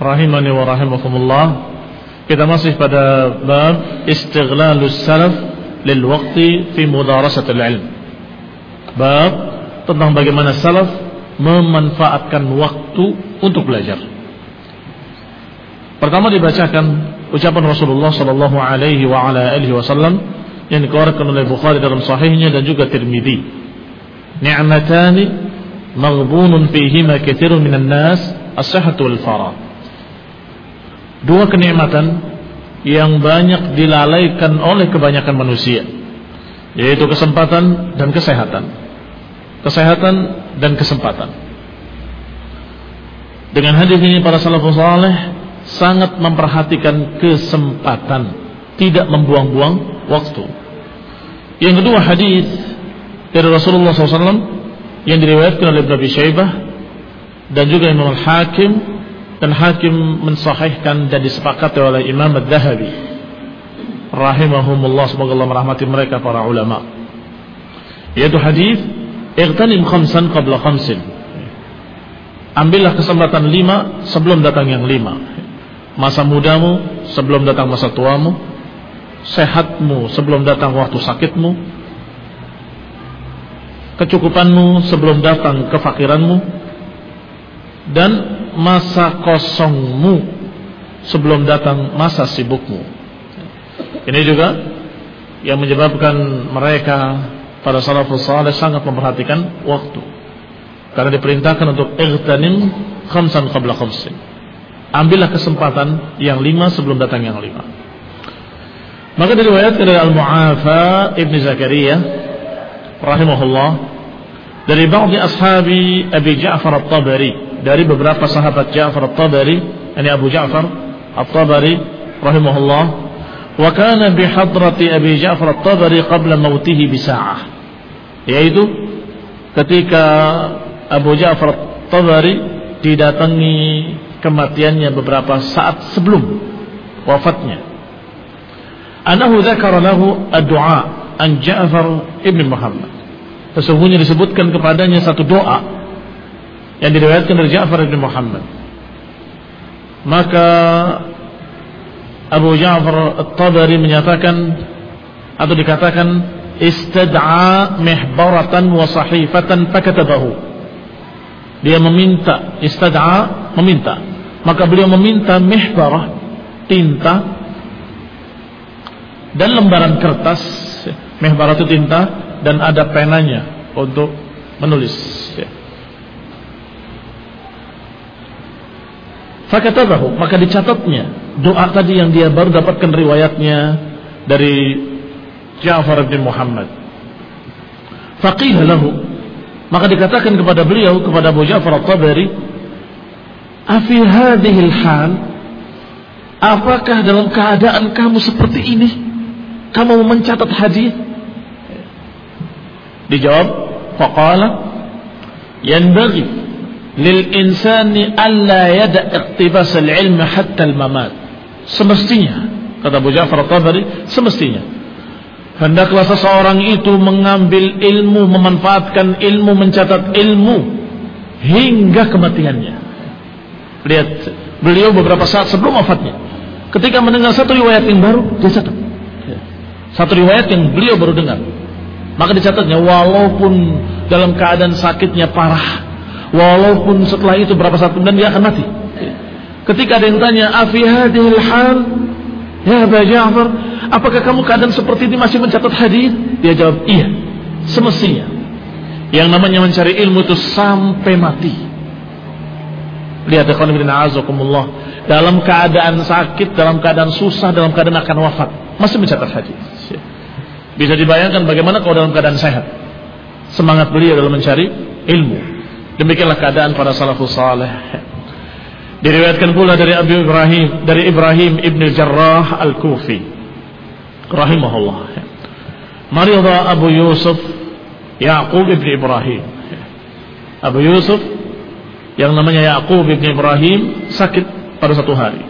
rahimani wa rahimakumullah. Kita masih pada bab istighlalus salaf lil waqti fi mudarasatil ilm. Bab tentang bagaimana salaf memanfaatkan waktu untuk belajar. Pertama dibacakan ucapan Rasulullah sallallahu alaihi wa ala alihi wasallam yang dikeluarkan oleh Bukhari dalam sahihnya dan juga Tirmidzi. Ni'matani maghbunun fihima katsirun minan nas as-sihhatu wal farah dua kenikmatan yang banyak dilalaikan oleh kebanyakan manusia yaitu kesempatan dan kesehatan. Kesehatan dan kesempatan. Dengan hadis ini para salafus saleh sangat memperhatikan kesempatan tidak membuang-buang waktu. Yang kedua hadis dari Rasulullah SAW yang diriwayatkan oleh Ibnu Abi Syaibah dan juga Imam Al-Hakim dan hakim mensahihkan dan disepakati oleh Imam Ad-Dahabi. Rahimahumullah semoga Allah merahmati mereka para ulama. Yaitu hadis ightanim khamsan qabla khamsin. Ambillah kesempatan lima sebelum datang yang lima. Masa mudamu sebelum datang masa tuamu. Sehatmu sebelum datang waktu sakitmu. Kecukupanmu sebelum datang kefakiranmu. Dan masa kosongmu sebelum datang masa sibukmu. Ini juga yang menyebabkan mereka pada salafus saleh sangat memperhatikan waktu. Karena diperintahkan untuk ightanim khamsan qabla khamsin. Ambillah kesempatan yang lima sebelum datang yang lima. Maka diriwayatkan dari Al-Mu'afa Ibn Zakaria rahimahullah dari ba'di ashabi Abi Ja'far At-Tabari dari beberapa sahabat Ja'far At-Tabari, ini Abu Ja'far At-Tabari rahimahullah, wa kana bi hadrati Abi Ja'far At-Tabari qabla mautihi bi sa'ah. Yaitu ketika Abu Ja'far At-Tabari didatangi kematiannya beberapa saat sebelum wafatnya. Anahu dzakara lahu ad-du'a an Ja'far ibn Muhammad. Sesungguhnya disebutkan kepadanya satu doa yang diriwayatkan dari Ja'far bin Muhammad. Maka Abu Ja'far At-Tabari menyatakan atau dikatakan istad'a mihbaratan wa sahifatan fakatabahu. Dia meminta istad'a meminta. Maka beliau meminta mihbarah tinta dan lembaran kertas. Mihbarah itu tinta dan ada penanya untuk menulis. Fakatabahu, maka dicatatnya doa tadi yang dia baru dapatkan riwayatnya dari Ja'far bin Muhammad. Faqih Maka dikatakan kepada beliau kepada Abu Ja'far At-Tabari, "Afi hadhil hal apakah dalam keadaan kamu seperti ini kamu mencatat hadis?" Dijawab, "Faqala yanbaghi lil insani alla yada iqtibas al-ilm hatta al-mamat." Semestinya, kata Abu Ja'far At-Tabari, semestinya Hendaklah seseorang itu mengambil ilmu, memanfaatkan ilmu, mencatat ilmu hingga kematiannya. Lihat, beliau beberapa saat sebelum wafatnya, ketika mendengar satu riwayat yang baru, dia catat. Satu riwayat yang beliau baru dengar. Maka dicatatnya walaupun dalam keadaan sakitnya parah, walaupun setelah itu berapa saat kemudian dia akan mati. Ketika ada yang tanya, "Afi hal?" Ya Abu Ja'far, apakah kamu keadaan seperti ini masih mencatat hadis? Dia jawab, iya. Semestinya. Yang namanya mencari ilmu itu sampai mati. Lihat ikhwan bin a'azakumullah. Dalam keadaan sakit, dalam keadaan susah, dalam keadaan akan wafat. Masih mencatat hadis. Bisa dibayangkan bagaimana kalau dalam keadaan sehat. Semangat beliau dalam mencari ilmu. Demikianlah keadaan para salafus saleh. Diriwayatkan pula dari Abu Ibrahim, dari Ibrahim ibn Jarrah al-Kufi. Rahimahullah. Marida Abu Yusuf Yaqub ibn Ibrahim. Abu Yusuf yang namanya Yaqub ibn Ibrahim sakit pada satu hari.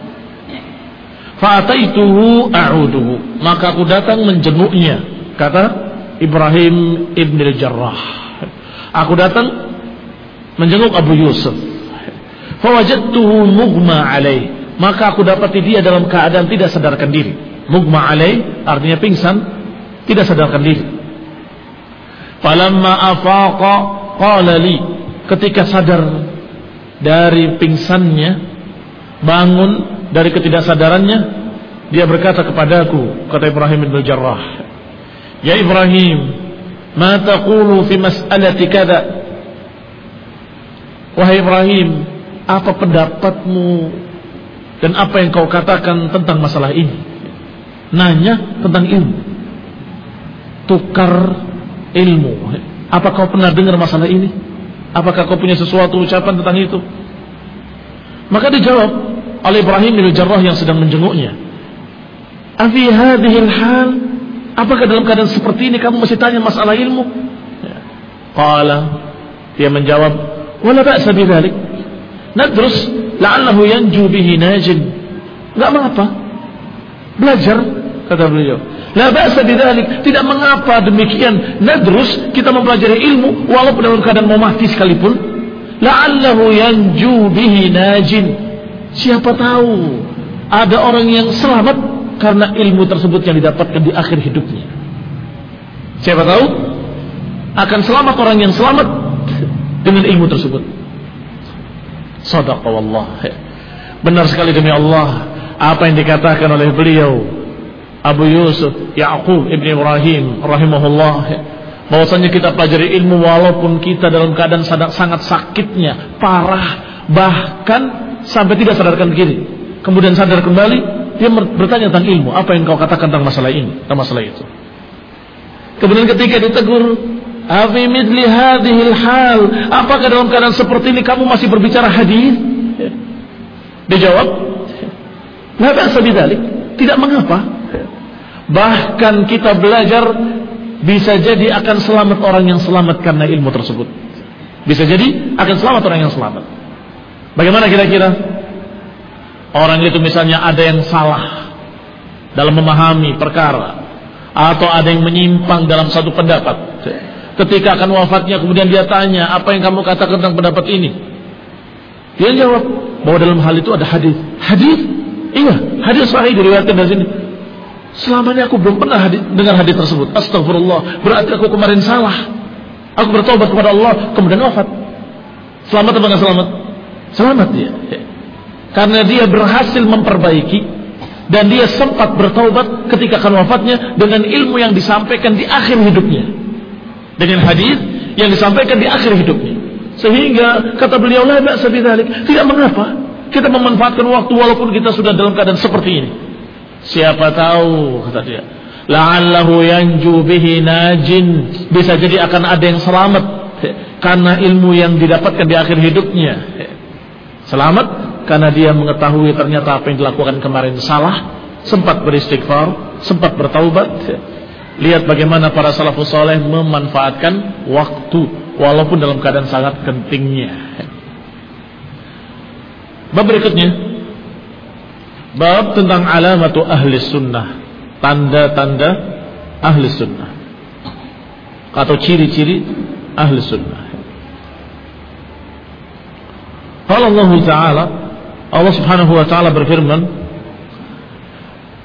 Fa'ataituhu a'uduhu. Maka aku datang menjenguknya. Kata Ibrahim ibn Jarrah. Aku datang menjenguk Abu Yusuf Fawajadtuhu mugma alaih. Maka aku dapati dia dalam keadaan tidak sadarkan diri. Mugma alaih artinya pingsan, tidak sadarkan diri. Falamma afaqa qala li. Ketika sadar dari pingsannya, bangun dari ketidaksadarannya, dia berkata kepadaku, kata Ibrahim bin Jarrah, "Ya Ibrahim, ma taqulu fi mas'alati kada?" Wahai Ibrahim, apa pendapatmu dan apa yang kau katakan tentang masalah ini? Nanya tentang ilmu. Tukar ilmu. Apa kau pernah dengar masalah ini? Apakah kau punya sesuatu ucapan tentang itu? Maka dijawab oleh Ibrahim bin Jarrah yang sedang menjenguknya. Afi hadhil hal Apakah dalam keadaan seperti ini kamu masih tanya masalah ilmu? Qala dia menjawab, "Wala ba'sa bidzalik." Nadrus la'allahu yanju bihi najin. Enggak mengapa. Belajar kata beliau. La ba'sa bidzalik. Tidak mengapa demikian. Nadrus kita mempelajari ilmu walaupun dalam keadaan mau mati sekalipun. La'allahu yanju bihi najin. Siapa tahu ada orang yang selamat karena ilmu tersebut yang didapatkan di akhir hidupnya. Siapa tahu akan selamat orang yang selamat dengan ilmu tersebut. Sadaqa wallah. Benar sekali demi Allah apa yang dikatakan oleh beliau Abu Yusuf Ya'qub Ibn Ibrahim rahimahullah bahwasanya kita pelajari ilmu walaupun kita dalam keadaan sangat sakitnya, parah, bahkan sampai tidak sadarkan diri. Kemudian sadar kembali, dia bertanya tentang ilmu, apa yang kau katakan tentang masalah ini, tentang masalah itu. Kemudian ketika ditegur, Afi midli hadhil hal. Apakah dalam keadaan seperti ini kamu masih berbicara hadis? Dijawab, La ba'sa. Tidak mengapa. Bahkan kita belajar bisa jadi akan selamat orang yang selamat karena ilmu tersebut. Bisa jadi akan selamat orang yang selamat. Bagaimana kira-kira? Orang itu misalnya ada yang salah dalam memahami perkara atau ada yang menyimpang dalam satu pendapat ketika akan wafatnya kemudian dia tanya apa yang kamu katakan tentang pendapat ini? Dia jawab bahwa dalam hal itu ada hadis. Hadis? Iya hadis sahih diriwayatkan dari sini. Selama ini aku belum pernah hadis, dengar hadis tersebut. Astagfirullah berarti aku kemarin salah. Aku bertobat kepada Allah kemudian wafat. Selamat enggak selamat? Selamat dia. Karena dia berhasil memperbaiki dan dia sempat bertobat ketika akan wafatnya dengan ilmu yang disampaikan di akhir hidupnya dengan hadis yang disampaikan di akhir hidupnya. Sehingga kata beliau la ba'sa bidzalik, tidak mengapa kita memanfaatkan waktu walaupun kita sudah dalam keadaan seperti ini. Siapa tahu kata dia, la'allahu yanju bihi najin, bisa jadi akan ada yang selamat karena ilmu yang didapatkan di akhir hidupnya. Selamat karena dia mengetahui ternyata apa yang dilakukan kemarin salah, sempat beristighfar, sempat bertaubat. Lihat bagaimana para salafus soleh memanfaatkan waktu walaupun dalam keadaan sangat gentingnya. Bab berikutnya. Bab tentang alamatu ahli sunnah. Tanda-tanda ahli sunnah. Atau ciri-ciri ahli sunnah. Kalau Allah Ta'ala Allah Subhanahu Wa Ta'ala berfirman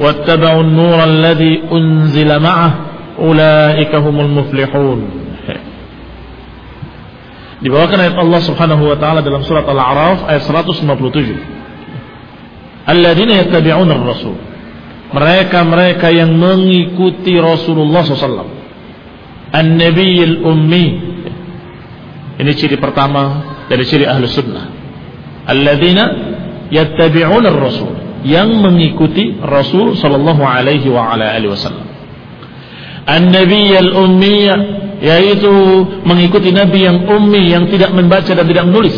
واتبعوا النور الذي أنزل معه أولئك هم المفلحون Dibawakan ayat Allah Subhanahu wa taala dalam surat Al-A'raf ayat 157. Alladzina yattabi'una ar-rasul. Mereka-mereka yang mengikuti Rasulullah SAW. An-Nabiyil Ummi. Ini ciri pertama dari ciri ahlu sunnah. Alladzina yattabi'una ar-rasul. Yang mengikuti Rasul sallallahu alaihi wa ala alihi wasallam. An-Nabiyil Ummiyah yaitu mengikuti nabi yang ummi yang tidak membaca dan tidak menulis.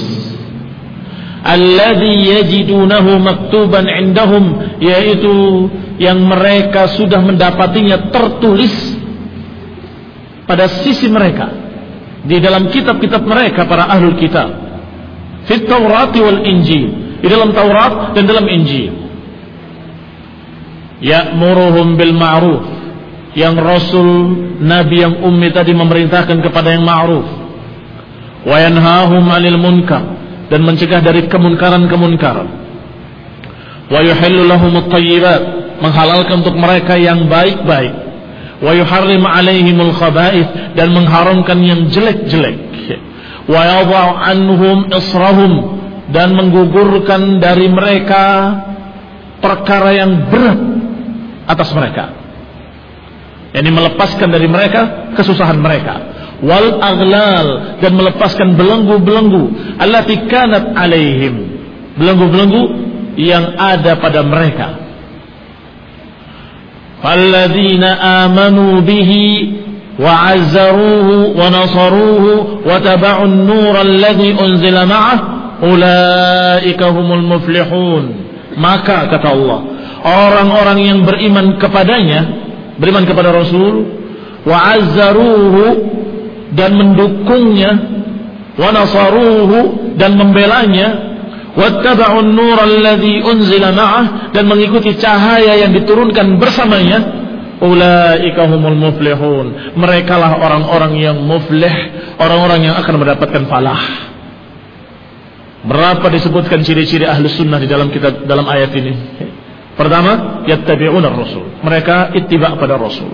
Alladhi yajidunahu maktuban indahum yaitu yang mereka sudah mendapatinya tertulis pada sisi mereka di dalam kitab-kitab mereka para ahlul kitab. Fit Taurat wal Injil di dalam Taurat dan dalam Injil ya'muruhum bil ma'ruf. Yang Rasul Nabi yang ummi tadi memerintahkan kepada yang ma'ruf. Wa yanhahum 'anil munkar. Dan mencegah dari kemunkaran-kemunkaran. Wa yuhillu lahum at-tayyibat. Menghalalkan untuk mereka yang baik-baik. Wa yuharrim 'alaihimul khaba'ith dan mengharamkan yang jelek-jelek. Wa yadha'u anhum israhum. Dan menggugurkan dari mereka perkara yang berat atas mereka yakni melepaskan dari mereka kesusahan mereka wal aghlal dan melepaskan belenggu-belenggu allati kanat alaihim belenggu-belenggu yang ada pada mereka falladzina amanu bihi وعزروه ونصروه وتبعوا النور الذي أنزل معه أولئك هم المفلحون maka kata Allah orang-orang yang beriman kepadanya beriman kepada Rasul wa azzaruhu dan mendukungnya wa nasaruhu dan membelanya wattaba'un nur alladhi unzila ma'ah dan mengikuti cahaya yang diturunkan bersamanya ulaika humul muflihun. Merekalah orang-orang yang muflih orang-orang yang akan mendapatkan falah. Berapa disebutkan ciri-ciri ahli sunnah di dalam kitab dalam ayat ini Pertama, yattabi'una rasul. Mereka ittiba pada rasul.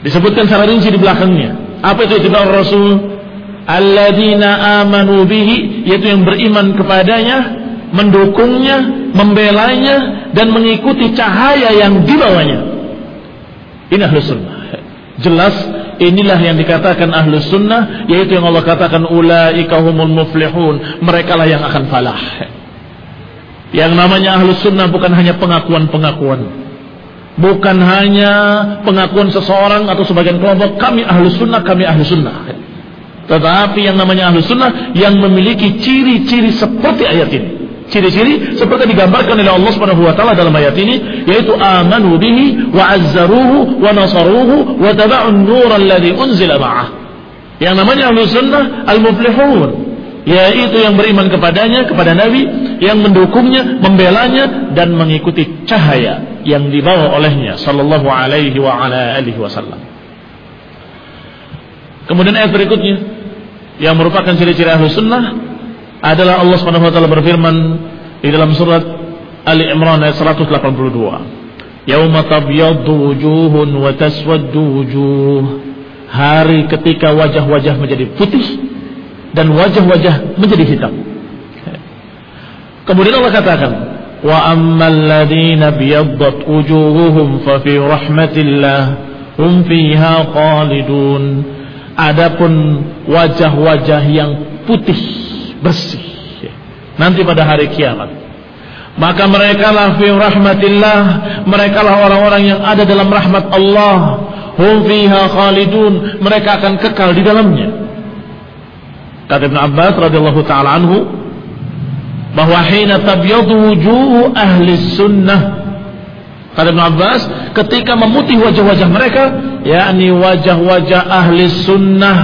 Disebutkan secara rinci di belakangnya. Apa itu ittiba rasul? Alladzina amanu bihi, yaitu yang beriman kepadanya, mendukungnya, membelanya dan mengikuti cahaya yang dibawanya. Ini ahlu sunnah. Jelas inilah yang dikatakan ahlu sunnah yaitu yang Allah katakan ulaika humul muflihun mereka lah yang akan falah yang namanya ahlus sunnah bukan hanya pengakuan-pengakuan. Bukan hanya pengakuan seseorang atau sebagian kelompok kami ahlus sunnah, kami ahlus sunnah. Tetapi yang namanya ahlus sunnah yang memiliki ciri-ciri seperti ayat ini. Ciri-ciri seperti digambarkan oleh Allah Subhanahu wa taala dalam ayat ini yaitu amanu bihi wa azzaruhu wa nasaruhu wa taba'un nur alladhi unzila ma'ah. Yang namanya ahlus sunnah al-muflihun yaitu yang beriman kepadanya kepada Nabi yang mendukungnya membelanya dan mengikuti cahaya yang dibawa olehnya sallallahu alaihi wa ala alihi wasallam. Kemudian ayat berikutnya yang merupakan ciri-ciri ahlu sunnah adalah Allah subhanahu wa ta'ala berfirman di dalam surat Ali Imran ayat 182 Yawma tabyaddu wujuhun wa taswaddu wujuh. Hari ketika wajah-wajah menjadi putih dan wajah-wajah menjadi hitam. Kemudian Allah katakan, "Wa ammal ladzina biyaddat wujuhuhum fa fi rahmatillah hum fiha khalidun." Adapun wajah-wajah yang putih bersih nanti pada hari kiamat maka mereka lah fi rahmatillah mereka lah orang-orang yang ada dalam rahmat Allah hum fiha khalidun mereka akan kekal di dalamnya kata Ibn Abbas radhiyallahu taala anhu bahwa hina tabyadu wujuh ahli sunnah. Kata Ibn Abbas ketika memutih wajah-wajah mereka yakni wajah-wajah ahli sunnah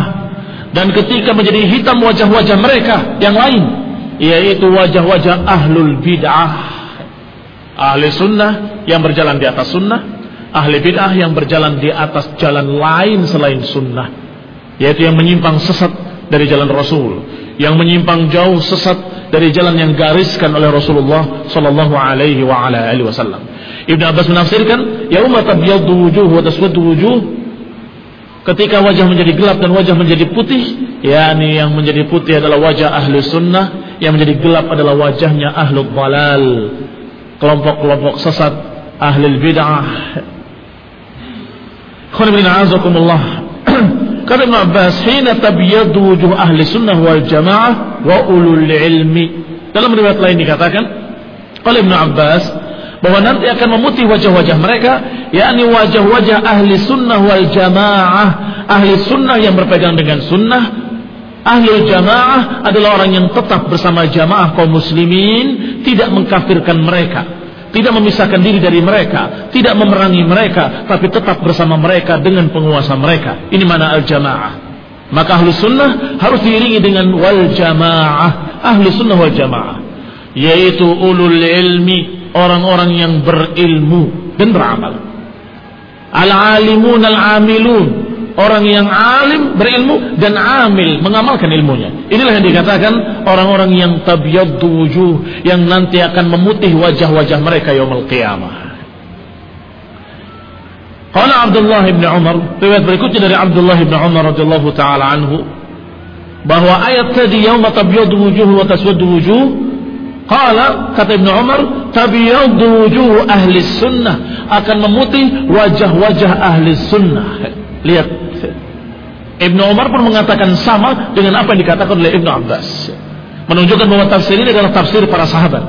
dan ketika menjadi hitam wajah-wajah mereka yang lain yaitu wajah-wajah ahlul bid'ah. Ahli sunnah yang berjalan di atas sunnah ahli bid'ah yang berjalan di atas jalan lain selain sunnah yaitu yang menyimpang sesat dari jalan Rasul yang menyimpang jauh sesat dari jalan yang gariskan oleh Rasulullah sallallahu alaihi wa ala alihi wasallam. Ibnu Abbas menafsirkan yauma tabyaddu wujuh wa taswaddu wujuh. Ketika wajah menjadi gelap dan wajah menjadi putih yakni yang menjadi putih adalah wajah ahli sunnah yang menjadi gelap adalah wajahnya ahlu balal kelompok-kelompok sesat ahli bid'ah Kata Ibn Abbas, "Hina tabyadu wujuh ahli sunnah wal jamaah wa ulul ilmi." Dalam riwayat lain dikatakan oleh Ibn Abbas bahwa nanti akan memutih wajah-wajah mereka, yakni wajah-wajah ahli sunnah wal jamaah, ahli sunnah yang berpegang dengan sunnah, ahli jamaah adalah orang yang tetap bersama jamaah kaum muslimin, tidak mengkafirkan mereka tidak memisahkan diri dari mereka, tidak memerangi mereka, tapi tetap bersama mereka dengan penguasa mereka. Ini mana al-jamaah. Maka ahlu sunnah harus diiringi dengan wal jamaah. Ahlu sunnah wal jamaah. Yaitu ulul ilmi, orang-orang yang berilmu dan beramal. Al-alimun al-amilun, orang yang alim berilmu dan amil mengamalkan ilmunya. Inilah yang dikatakan orang-orang yang tabyaddu wujuh yang nanti akan memutih wajah-wajah mereka yaumul qiyamah. Qala Abdullah bin Umar, riwayat berikutnya dari Abdullah bin Umar radhiyallahu taala anhu bahwa ayat tadi yauma tabyaddu wujuh wa taswaddu wujuh Qala kata Ibnu Umar tabyaddu wujuh ahli sunnah akan memutih wajah-wajah ahli sunnah. Lihat Ibnu Umar pun mengatakan sama dengan apa yang dikatakan oleh Ibnu Abbas. Menunjukkan bahwa tafsir ini adalah tafsir para sahabat.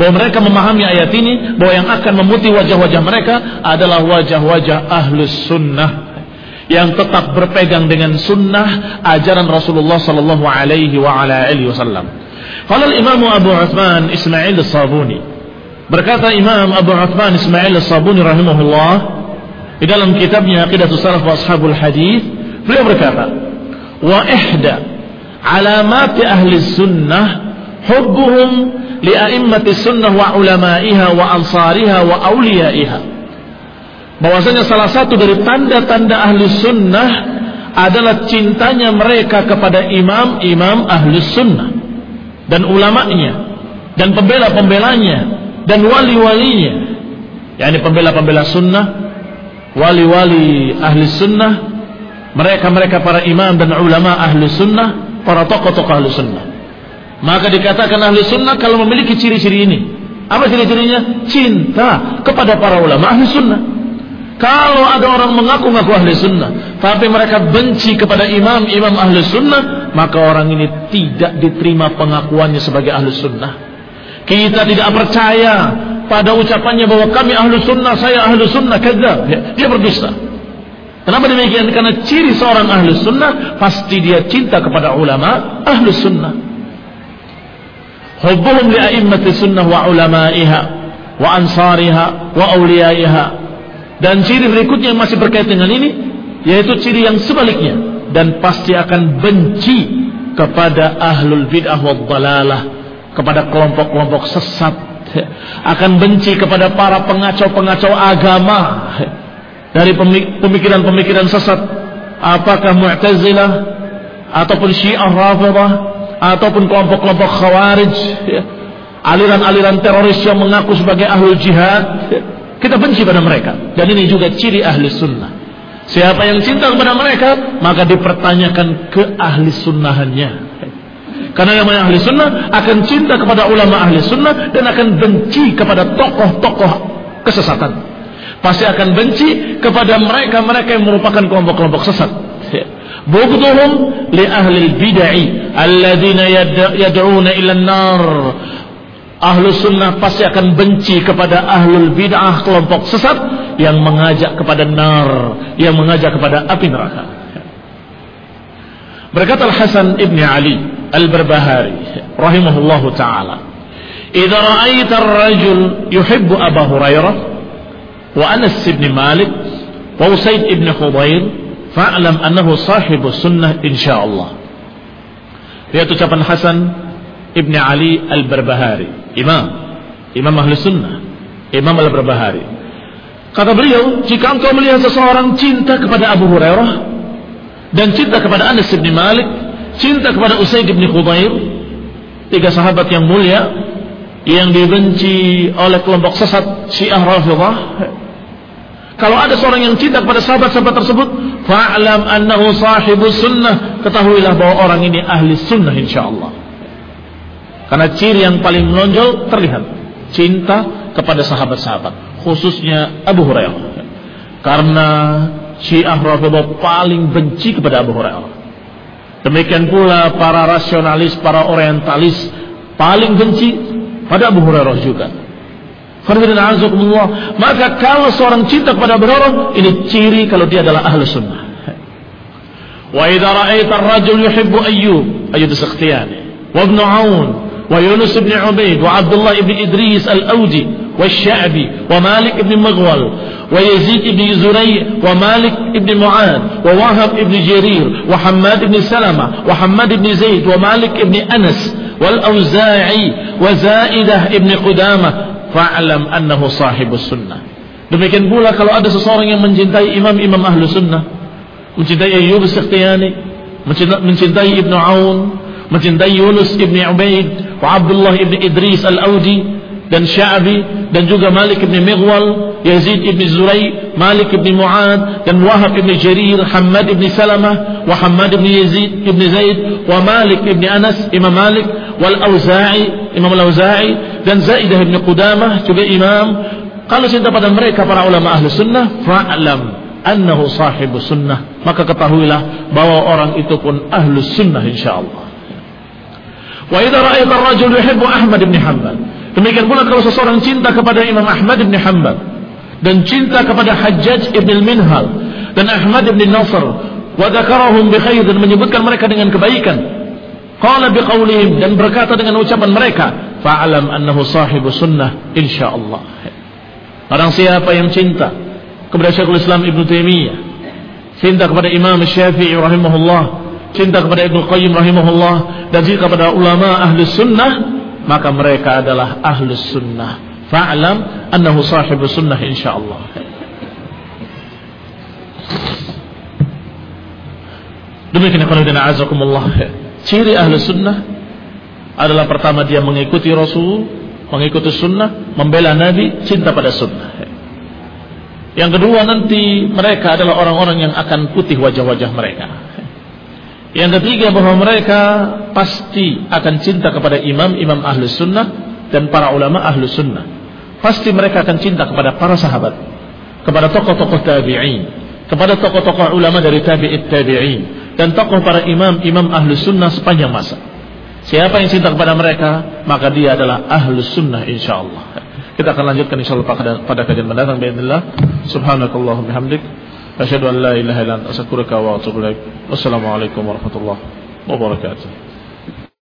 Bahwa mereka memahami ayat ini bahwa yang akan memutih wajah-wajah mereka adalah wajah-wajah ahlus sunnah yang tetap berpegang dengan sunnah ajaran Rasulullah sallallahu alaihi wasallam. Qala al-Imam Abu Uthman Ismail As-Sabuni berkata Imam Abu Uthman Ismail As-Sabuni rahimahullah di dalam kitabnya Aqidatus Salaf wa Ashabul Hadis Beliau berkata, "Wa ihda alamat ahli sunnah hubbuhum li a'immati sunnah wa ulama'iha wa ansariha wa awliyaiha." Bahwasanya salah satu dari tanda-tanda ahli sunnah adalah cintanya mereka kepada imam-imam ahli sunnah dan ulamanya dan pembela-pembelanya dan wali-walinya yakni pembela-pembela sunnah wali-wali ahli sunnah mereka-mereka para imam dan ulama ahli sunnah, para tokoh-tokoh ahli sunnah. Maka dikatakan ahli sunnah kalau memiliki ciri-ciri ini. Apa ciri-cirinya? Cinta kepada para ulama ahli sunnah. Kalau ada orang mengaku-ngaku ahli sunnah, tapi mereka benci kepada imam-imam ahli sunnah, maka orang ini tidak diterima pengakuannya sebagai ahli sunnah. Kita tidak percaya pada ucapannya bahwa kami ahli sunnah, saya ahli sunnah, kadzab. Dia berdusta. Kenapa demikian? Karena ciri seorang ahlus sunnah pasti dia cinta kepada ulama ahlus sunnah. Hubbuhum li a'immati sunnah wa ulama'iha wa ansariha wa awliyaiha. Dan ciri berikutnya yang masih berkait dengan ini yaitu ciri yang sebaliknya dan pasti akan benci kepada ahlul bid'ah wa dalalah kepada kelompok-kelompok sesat akan benci kepada para pengacau-pengacau agama dari pemikiran-pemikiran sesat apakah Mu'tazilah ataupun Syiah Rafidhah ataupun kelompok-kelompok Khawarij ya. aliran-aliran teroris yang mengaku sebagai ahlul jihad ya. kita benci pada mereka dan ini juga ciri ahli sunnah Siapa yang cinta kepada mereka, maka dipertanyakan ke ahli sunnahannya. Karena yang ahli sunnah akan cinta kepada ulama ahli sunnah dan akan benci kepada tokoh-tokoh kesesatan. Pasti akan benci kepada mereka-mereka yang merupakan kelompok-kelompok sesat. Bughdhum li ahli bid'ah alladziina yad'una ila an-nar. Ahlu sunnah pasti akan benci kepada ahlul bid'ah kelompok sesat yang mengajak kepada nar, yang mengajak kepada api neraka. Berkata Al-Hasan Ibn Ali Al-Barbahari rahimahullahu taala, "Idza ra'aita ar-rajul Abu Hurairah wa Anas bin Malik wa Usaid ibn Khudair, fa'lam annahu sahibu sunnah insyaallah." Ucapan Hasan Ibn Ali Al-Barbahari imam imam sunnah imam al-berbahari kata beliau jika engkau melihat seseorang cinta kepada Abu Hurairah dan cinta kepada Anas bin Malik cinta kepada Usaid bin Khudair tiga sahabat yang mulia yang dibenci oleh kelompok sesat Syiah Rafidah. Kalau ada seorang yang cinta kepada sahabat-sahabat tersebut fa'lam annahu sahibu sunnah. Ketahuilah bahwa orang ini ahli sunnah insyaallah. Karena ciri yang paling menonjol terlihat cinta kepada sahabat-sahabat, khususnya Abu Hurairah. Karena Syiah Rafidah paling benci kepada Abu Hurairah. Demikian pula para rasionalis, para orientalis paling benci pada Abu Hurairah juga. Maka kalau seorang cinta kepada Abu Hurairah, ini ciri kalau dia adalah ahlu sunnah. Wa idza ra'aita ar-rajul yuhibbu Ayyub, Ayyub as-Sakhtiyani, wa Ibn Aun, wa Yunus ibn Ubaid, wa Abdullah ibn Idris al-Awdi, wa Sya'bi, wa Malik ibn Maghwal, ويزيد بن زريع ومالك بن معاذ ووهب بن جرير وحماد بن سلمة وحماد بن زيد ومالك بن أنس والأوزاعي وزائدة بن قدامة فاعلم أنه صاحب السنة Demikian pula kalau ada seseorang yang mencintai imam-imam ahlu sunnah, mencintai Ayyub Sakhtiyani, mencintai Ibnu Aun, mencintai Yunus ibn Ubaid wa Abdullah ibn Idris al-Audi dan Sya'bi dan juga Malik ibn Mighwal Yazid ibn Zurai Malik ibn Mu'ad dan Wahab ibn Jarir Hamad ibn Salamah wa Hamad ibn Yazid ibn Zaid wa Malik ibn Anas Imam Malik wal Auza'i Imam al-Auza'i dan Zaidah ibn Qudamah juga imam. Kalau cinta pada mereka para ulama ahli sunnah fa'lam annahu sahibu sunnah. Maka ketahuilah bahwa orang itu pun ahlu sunnah insyaallah Wa idza ra'aita ar-rajul yuhibbu Ahmad bin Hanbal. Demikian pula kalau seseorang cinta kepada Imam Ahmad bin Hanbal dan cinta kepada Hajjaj ibn al-Minhal dan Ahmad bin Nasr wa dzakarahum bi khair dan menyebutkan mereka dengan kebaikan. Qala biqaulihim dan berkata dengan ucapan mereka, fa'alam annahu sahibu sunnah insyaallah. Orang siapa yang cinta kepada Syekhul Islam Ibn Taimiyah, cinta kepada Imam Syafi'i rahimahullah, cinta kepada Ibnu Qayyim rahimahullah dan cinta kepada ulama ahli sunnah maka mereka adalah ahli sunnah. Fa'lam annahu sahibu sunnah insyaallah. Demikian kalau dan azakumullah. Ciri ahli sunnah adalah pertama dia mengikuti Rasul mengikuti sunnah membela Nabi cinta pada sunnah. Yang kedua nanti mereka adalah orang-orang yang akan putih wajah-wajah mereka yang ketiga bahwa mereka pasti akan cinta kepada imam-imam ahlu sunnah dan para ulama ahlu sunnah. Pasti mereka akan cinta kepada para sahabat, kepada tokoh-tokoh tabi'in, kepada tokoh-tokoh ulama dari tabi'it tabi'in, dan tokoh para imam-imam ahlu sunnah sepanjang masa. Siapa yang cinta kepada mereka, maka dia adalah ahlu sunnah insyaAllah. Kita akan lanjutkan insyaAllah pada, pada kajian mendatang. Bismillah. Subhanakallahumma bihamdik. أشهد أن لا إله إلا أنت أستغفرك وأتوب إليك. والسلام عليكم ورحمة الله وبركاته.